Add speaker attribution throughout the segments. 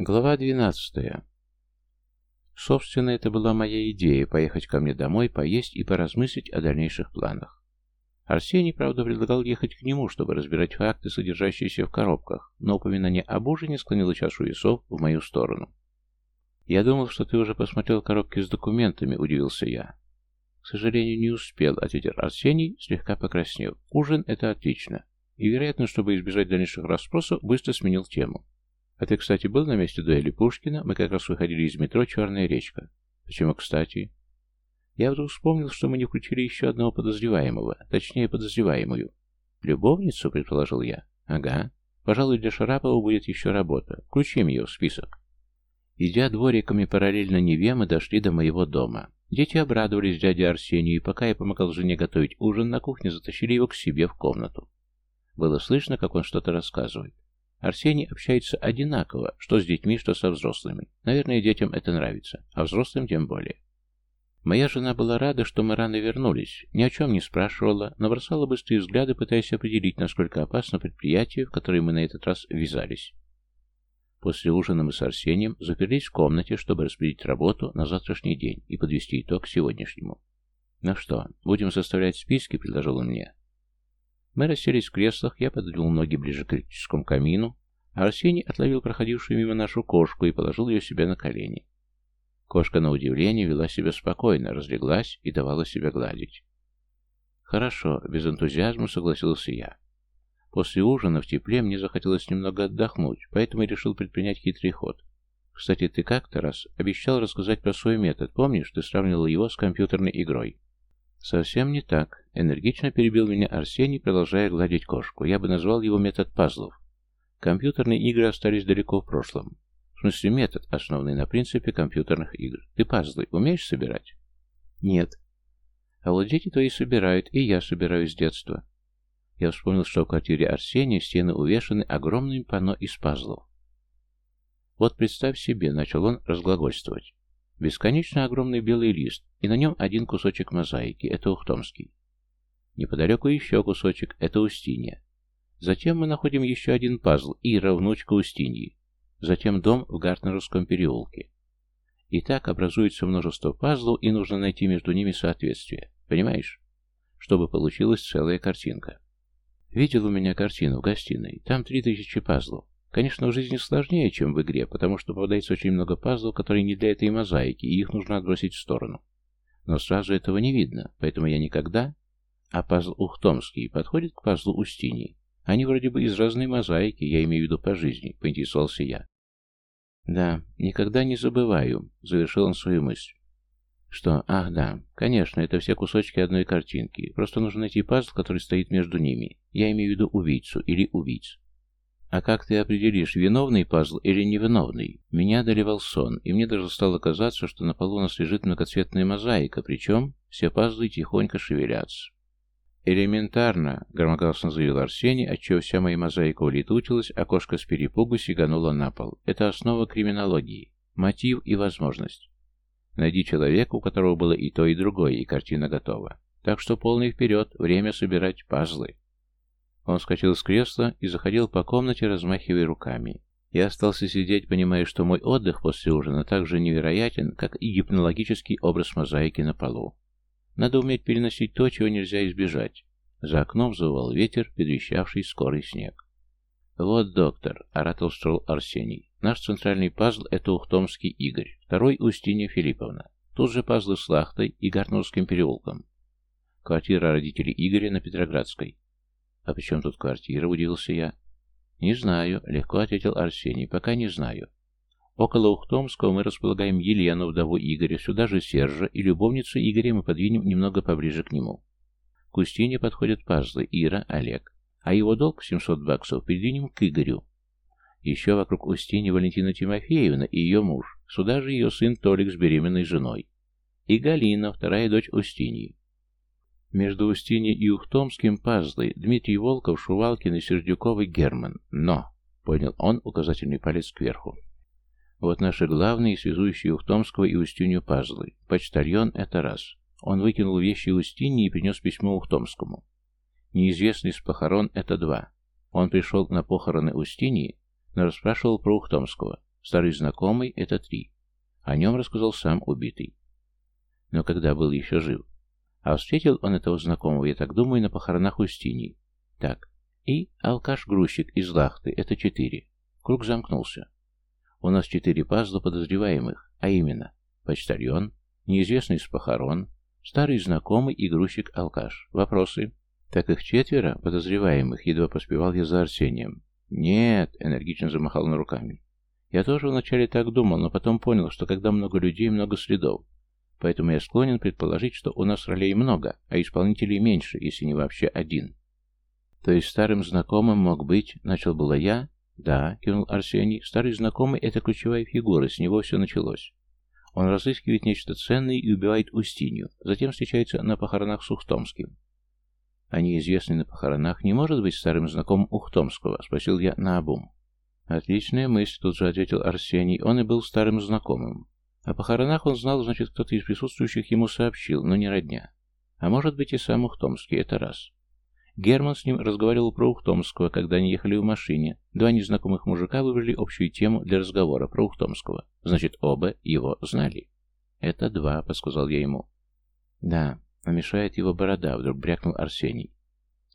Speaker 1: Глава 12. Собственно, это была моя идея – поехать ко мне домой, поесть и поразмыслить о дальнейших планах. Арсений, правда, предлагал ехать к нему, чтобы разбирать факты, содержащиеся в коробках, но упоминание об ужине склонило чашу весов в мою сторону. «Я думал, что ты уже посмотрел коробки с документами», – удивился я. «К сожалению, не успел», – ответил Арсений, слегка покраснев. «Ужин – это отлично». И, вероятно, чтобы избежать дальнейших расспросов, быстро сменил тему. «А ты, кстати, был на месте дуэли Пушкина? Мы как раз выходили из метро «Черная речка». Почему, кстати?» Я вдруг вспомнил, что мы не включили еще одного подозреваемого, точнее, подозреваемую. «Любовницу?» — предположил я. «Ага. Пожалуй, для Шарапова будет еще работа. Включим ее в список». Идя двориками параллельно Неве, мы дошли до моего дома. Дети обрадовались дяде Арсению, и пока я помогал жене готовить ужин на кухне, затащили его к себе в комнату. Было слышно, как он что-то рассказывает. Арсений общается одинаково, что с детьми, что со взрослыми. Наверное, детям это нравится, а взрослым тем более. Моя жена была рада, что мы рано вернулись, ни о чем не спрашивала, но бросала быстрые взгляды, пытаясь определить, насколько опасно предприятие, в которое мы на этот раз ввязались. После ужина мы с Арсением заперлись в комнате, чтобы распределить работу на завтрашний день и подвести итог сегодняшнему. «Ну что, будем составлять списки?» — предложил он мне. Мы расселись в креслах, я подвинул ноги ближе к электрическому камину, а Арсений отловил проходившую мимо нашу кошку и положил ее себе на колени. Кошка, на удивление, вела себя спокойно, разлеглась и давала себя гладить. «Хорошо», — без энтузиазма согласился я. После ужина в тепле мне захотелось немного отдохнуть, поэтому я решил предпринять хитрый ход. Кстати, ты как-то раз обещал рассказать про свой метод, помнишь, ты сравнивал его с компьютерной игрой? Совсем не так. Энергично перебил меня Арсений, продолжая гладить кошку. Я бы назвал его метод пазлов. Компьютерные игры остались далеко в прошлом. В смысле, метод, основанный на принципе компьютерных игр. Ты пазлы умеешь собирать? Нет. А вот дети твои собирают, и я собираю с детства. Я вспомнил, что в квартире Арсения стены увешаны огромным панно из пазлов. Вот представь себе, начал он разглагольствовать. Бесконечно огромный белый лист, и на нем один кусочек мозаики, это Ухтомский. Неподалеку еще кусочек, это Устинья. Затем мы находим еще один пазл, Ира, внучка Устиньи. Затем дом в Гартнеровском переулке. И так образуется множество пазлов, и нужно найти между ними соответствие. Понимаешь? Чтобы получилась целая картинка. Видел у меня картину в гостиной. Там три тысячи пазлов. Конечно, в жизни сложнее, чем в игре, потому что попадается очень много пазлов, которые не для этой мозаики, и их нужно отбросить в сторону. Но сразу этого не видно, поэтому я никогда... А пазл Ухтомский подходит к пазлу Устинии. Они вроде бы из разной мозаики, я имею в виду по жизни, поинтересовался я. Да, никогда не забываю, завершил он свою мысль. Что? Ах, да. Конечно, это все кусочки одной картинки. Просто нужно найти пазл, который стоит между ними. Я имею в виду убийцу или убийц. А как ты определишь, виновный пазл или невиновный? Меня одолевал сон, и мне даже стало казаться, что на полу у нас лежит многоцветная мозаика, причем все пазлы тихонько шевелятся. «Элементарно», — громогласно заявил Арсений, отчего вся моя мозаика улетучилась, а кошка с перепугу сиганула на пол. «Это основа криминологии. Мотив и возможность. Найди человека, у которого было и то, и другое, и картина готова. Так что полный вперед, время собирать пазлы». Он вскочил с кресла и заходил по комнате, размахивая руками. Я остался сидеть, понимая, что мой отдых после ужина так же невероятен, как и гипнологический образ мозаики на полу. Надо уметь переносить то, чего нельзя избежать. За окном завывал ветер, предвещавший скорый снег. «Вот, доктор», — ораторствовал Арсений. «Наш центральный пазл — это Ухтомский Игорь, второй — Устинья Филипповна. Тут же пазлы с Лахтой и Гарновским переулком. Квартира родителей Игоря на Петроградской. «А при чем тут квартира?» — удивился я. «Не знаю», — легко ответил Арсений. «Пока не знаю. Около Ухтомского мы располагаем Елену, вдову Игоря, сюда же Сержа, и любовницу Игоря мы подвинем немного поближе к нему. К Устине подходят пазлы Ира, Олег. А его долг, 700 баксов, передвинем к Игорю. Еще вокруг Устини Валентина Тимофеевна и ее муж. Сюда же ее сын Толик с беременной женой. И Галина, вторая дочь Устиньи. Между Устиньей и Ухтомским пазлы Дмитрий Волков, Шувалкин и Сердюков и Герман. Но, понял он указательный палец кверху. Вот наши главные, связующие Ухтомского и Устинью пазлы. Почтальон — это раз. Он выкинул вещи Устиньи и принес письмо Ухтомскому. Неизвестный с похорон — это два. Он пришел на похороны Устиньи, но расспрашивал про Ухтомского. Старый знакомый — это три. О нем рассказал сам убитый. Но когда был еще жив. А встретил он этого знакомого, я так думаю, на похоронах Устиньи. Так. И алкаш-грузчик из Лахты — это четыре. Круг замкнулся. У нас четыре пазла подозреваемых, а именно почтальон, неизвестный с похорон, старый знакомый и грузчик-алкаш. Вопросы? Так их четверо подозреваемых, едва поспевал я за Арсением. «Нет», — энергично замахал на руками. «Я тоже вначале так думал, но потом понял, что когда много людей, много следов. Поэтому я склонен предположить, что у нас ролей много, а исполнителей меньше, если не вообще один». «То есть старым знакомым мог быть...» — начал было я. «Да», — кивнул Арсений, — «старый знакомый — это ключевая фигура, с него все началось. Он разыскивает нечто ценное и убивает Устинью, затем встречается на похоронах с Ухтомским. «А неизвестный на похоронах не может быть старым знакомым Ухтомского?» — спросил я наобум. «Отличная мысль», — тут же ответил Арсений. «Он и был старым знакомым. О похоронах он знал, значит, кто-то из присутствующих ему сообщил, но не родня. А может быть и сам Ухтомский, это раз. Герман с ним разговаривал про Ухтомского, когда они ехали в машине. Два незнакомых мужика выбрали общую тему для разговора про Ухтомского. Значит, оба его знали. «Это два», — подсказал я ему. «Да, мешает его борода», — вдруг брякнул Арсений.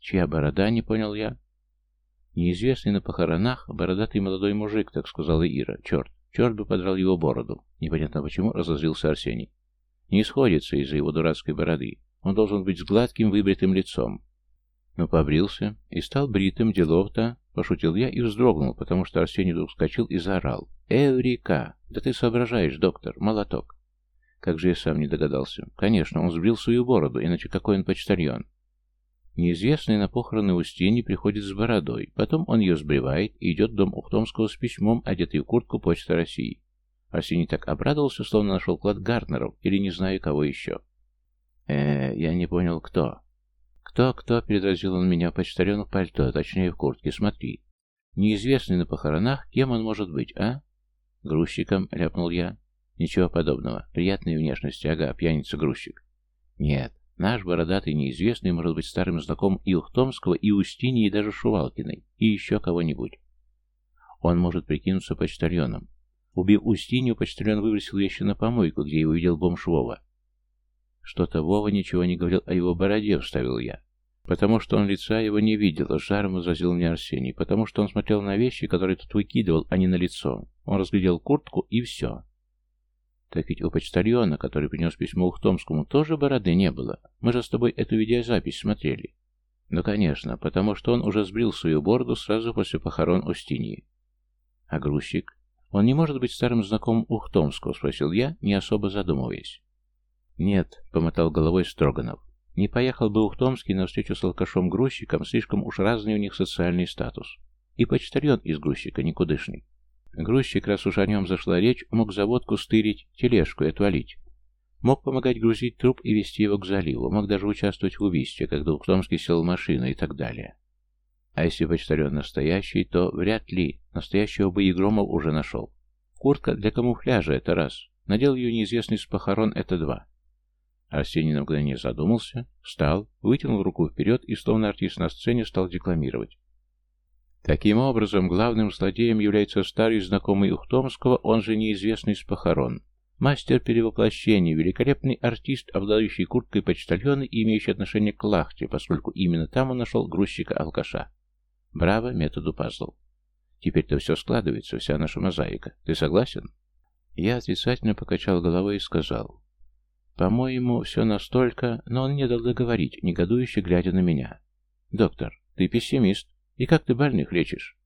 Speaker 1: «Чья борода?» — не понял я. «Неизвестный на похоронах бородатый молодой мужик», — так сказала Ира. «Черт, черт бы подрал его бороду». Непонятно почему разозлился Арсений. «Не сходится из-за его дурацкой бороды. Он должен быть с гладким выбритым лицом. Но побрился и стал бритым, делов-то, пошутил я и вздрогнул, потому что Арсений вдруг вскочил и заорал. «Эврика! Да ты соображаешь, доктор, молоток!» Как же я сам не догадался. Конечно, он сбрил свою бороду, иначе какой он почтальон? Неизвестный на похороны Устини приходит с бородой, потом он ее сбривает и идет в дом Ухтомского с письмом, одетый в куртку Почты России. Арсений так обрадовался, словно нашел клад Гартнеров или не знаю кого еще. э я не понял, кто. «Кто-кто?» — передразил он меня, почтальон в пальто, точнее в куртке. «Смотри. Неизвестный на похоронах, кем он может быть, а?» «Грузчиком», — ляпнул я. «Ничего подобного. Приятной внешности. Ага, пьяница-грузчик». «Нет. Наш бородатый неизвестный может быть старым знаком и Ухтомского, и Устини, и даже Шувалкиной, и еще кого-нибудь. Он может прикинуться почтальоном. Убив Устинью, почтальон выбросил вещи на помойку, где его видел бомж Вова. Что-то Вова ничего не говорил о его бороде, вставил я. Потому что он лица его не видел, жаром возразил мне Арсений. Потому что он смотрел на вещи, которые тут выкидывал, а не на лицо. Он разглядел куртку и все. Так ведь у почтальона, который принес письмо Ухтомскому, тоже бороды не было. Мы же с тобой эту видеозапись смотрели. Ну, конечно, потому что он уже сбрил свою бороду сразу после похорон Устиньи. А грузчик? Он не может быть старым знакомым Ухтомского, спросил я, не особо задумываясь. «Нет», — помотал головой Строганов. «Не поехал бы Ухтомский на встречу с алкашом-грузчиком, слишком уж разный у них социальный статус. И почтальон из грузчика никудышный. Грузчик, раз уж о нем зашла речь, мог заводку стырить, тележку и отвалить. Мог помогать грузить труп и вести его к заливу, мог даже участвовать в убийстве, когда Ухтомский сел в машину и так далее. А если почтальон настоящий, то вряд ли. Настоящего бы Егромов уже нашел. Куртка для камуфляжа — это раз. Надел ее неизвестный с похорон — это два. Арсений на мгновение задумался, встал, вытянул руку вперед и, словно артист на сцене, стал декламировать. Таким образом, главным злодеем является старый знакомый Ухтомского, он же неизвестный с похорон. Мастер перевоплощения, великолепный артист, обладающий курткой почтальона и имеющий отношение к Лахте, поскольку именно там он нашел грузчика-алкаша. Браво методу пазл. Теперь-то все складывается, вся наша мозаика. Ты согласен? Я отрицательно покачал головой и сказал, по-моему, все настолько, но он не дал договорить, негодующе глядя на меня. «Доктор, ты пессимист. И как ты больных лечишь?»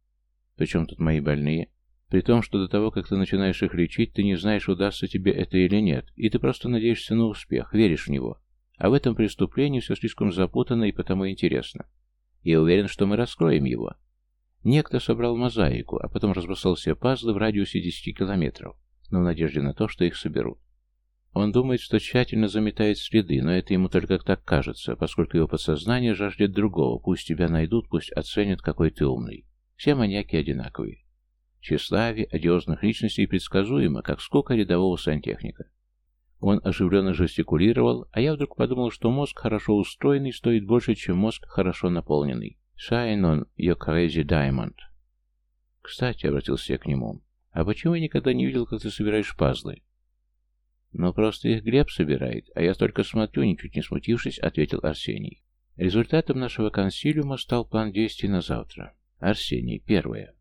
Speaker 1: «Причем тут мои больные?» «При том, что до того, как ты начинаешь их лечить, ты не знаешь, удастся тебе это или нет, и ты просто надеешься на успех, веришь в него. А в этом преступлении все слишком запутанно и потому интересно. Я уверен, что мы раскроем его». Некто собрал мозаику, а потом разбросал все пазлы в радиусе 10 километров, но в надежде на то, что их соберут. Он думает, что тщательно заметает следы, но это ему только так кажется, поскольку его подсознание жаждет другого. Пусть тебя найдут, пусть оценят, какой ты умный. Все маньяки одинаковые. Тщеславие одиозных личностей предсказуемо, как скука рядового сантехника. Он оживленно жестикулировал, а я вдруг подумал, что мозг хорошо устроенный стоит больше, чем мозг хорошо наполненный. «Shine on your crazy diamond». Кстати, обратился я к нему, А почему я никогда не видел, как ты собираешь пазлы? Ну, просто их Глеб собирает, а я только смотрю, ничуть не смутившись, ответил Арсений. Результатом нашего консилиума стал план действий на завтра. Арсений, первое.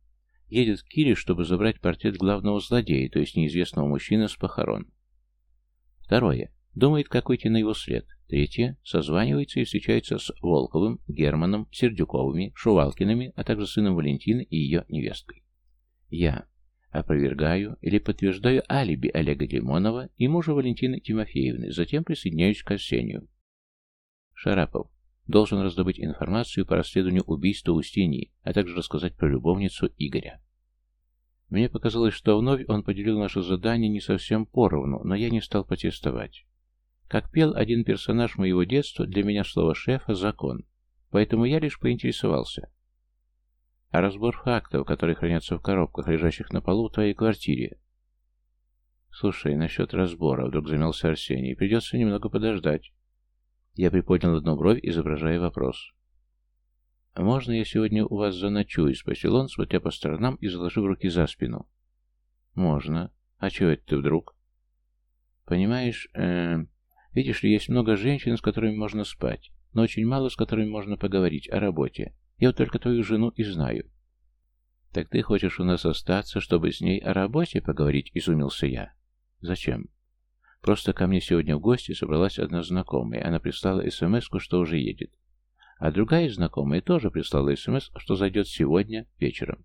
Speaker 1: Едет к Кире, чтобы забрать портрет главного злодея, то есть неизвестного мужчины с похорон. Второе. Думает, как выйти на его след. Третье. Созванивается и встречается с Волковым, Германом, Сердюковыми, Шувалкиными, а также сыном Валентины и ее невесткой. Я опровергаю или подтверждаю алиби Олега Лимонова и мужа Валентины Тимофеевны, затем присоединяюсь к Арсению. Шарапов должен раздобыть информацию по расследованию убийства Устиньи, а также рассказать про любовницу Игоря. Мне показалось, что вновь он поделил наше задание не совсем поровну, но я не стал протестовать. Как пел один персонаж моего детства, для меня слово «шефа» — закон, поэтому я лишь поинтересовался. А разбор фактов, которые хранятся в коробках, лежащих на полу в твоей квартире. Слушай, насчет разбора, вдруг замялся Арсений, придется немного подождать. Я приподнял одну бровь, изображая вопрос. «А можно я сегодня у вас заночую?» — спросил он, смотря по сторонам и заложив руки за спину. «Можно. А чего это ты вдруг?» «Понимаешь, э, видишь ли, есть много женщин, с которыми можно спать, но очень мало, с которыми можно поговорить о работе. Я вот только твою жену и знаю». «Так ты хочешь у нас остаться, чтобы с ней о работе поговорить?» — изумился я. «Зачем?» Просто ко мне сегодня в гости собралась одна знакомая. Она прислала смс что уже едет. А другая знакомая тоже прислала смс, что зайдет сегодня вечером.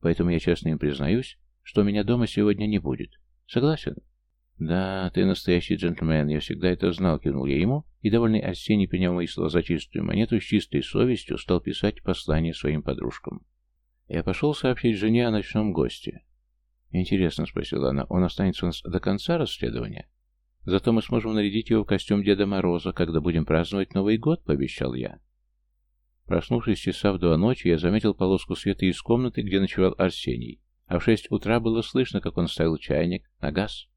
Speaker 1: Поэтому я честно им признаюсь, что меня дома сегодня не будет. Согласен? Да, ты настоящий джентльмен, я всегда это знал, кинул я ему, и довольный Арсений, приняв мои слова за чистую монету, с чистой совестью стал писать послание своим подружкам. Я пошел сообщить жене о ночном госте. «Интересно», — спросила она, — «он останется у нас до конца расследования?» «Зато мы сможем нарядить его в костюм Деда Мороза, когда будем праздновать Новый год», — пообещал я. Проснувшись часа в два ночи, я заметил полоску света из комнаты, где ночевал Арсений, а в шесть утра было слышно, как он ставил чайник на газ.